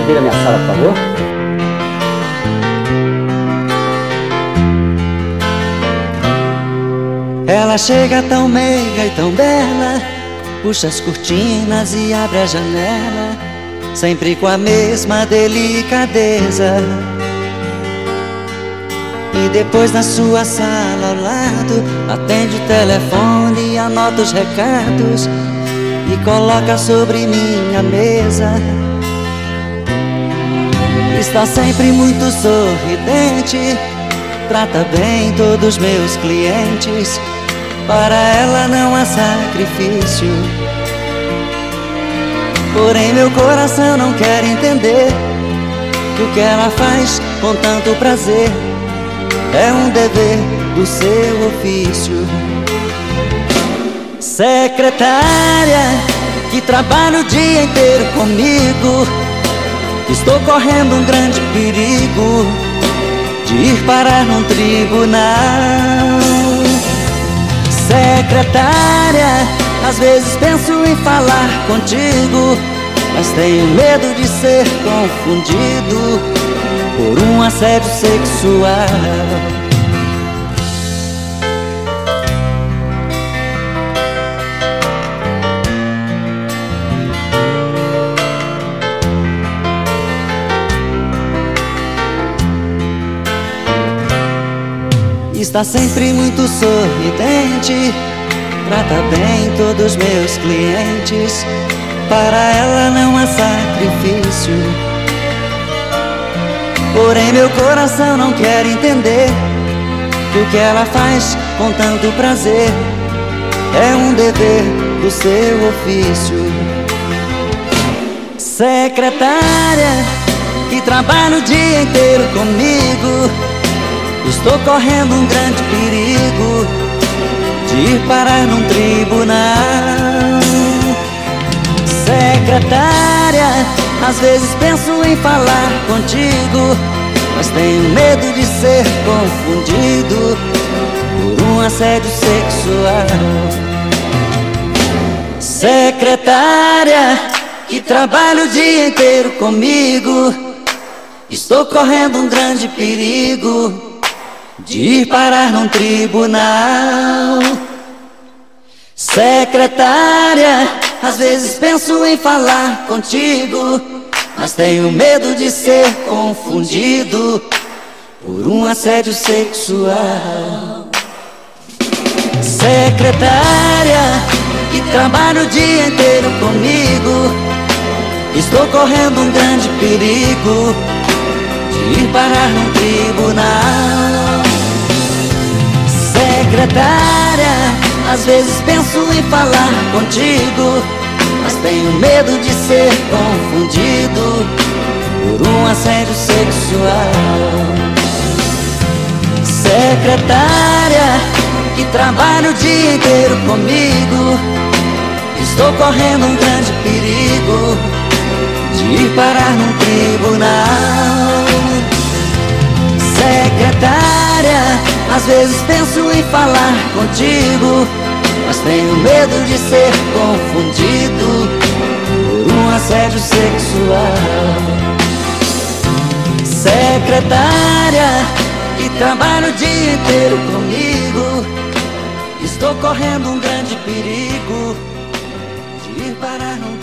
Pode vir à minha sala, por favor? Ela chega tão meiga e tão bela Puxa as cortinas e abre a janela Sempre com a mesma delicadeza E depois na sua sala ao lado Atende o telefone e anota os recados E coloca sobre minha mesa Está sempre muito sorridente. Trata bem todos meus clientes. Para ela não há sacrifício. Porém meu coração não quer entender Que o que ela faz com tanto prazer É um dever do seu ofício. Secretária que trabalha o dia inteiro comigo Estou correndo um grande perigo De ir parar num tribunal. Secretária, às vezes penso em falar contigo Mas tenho medo de ser confundido Por um assédio sexual Está sempre muito sorridente. Trata bem todos meus clientes. Para ela não há sacrifício. Porém meu coração não quer entender Que o que ela faz com tanto prazer. É um dever do seu ofício. Secretária que trabalha o dia inteiro comigo Estou correndo um grande perigo De ir parar num tribunal. Secretária, às vezes penso em falar contigo Mas tenho medo de ser confundido Por um assédio sexual. Secretária, que trabalha o dia inteiro comigo. Estou correndo um grande perigo de ir parar num tribunal. Secretária, às vezes penso em falar contigo, mas tenho medo de ser confundido por um assédio sexual. Secretária, que trabalha o dia inteiro comigo, estou correndo um grande perigo de ir parar num tribunal secretária Às vezes penso em falar contigo Mas tenho medo de ser confundido Por um assédio sexual. Secretária Que trabalha o dia inteiro comigo Estou correndo um grande perigo De ir parar num tribunal às vezes penso em falar contigo Mas tenho medo de ser confundido Por um assédio sexual. Secretária Que trabalha o dia inteiro comigo Estou correndo um grande perigo De ir parar no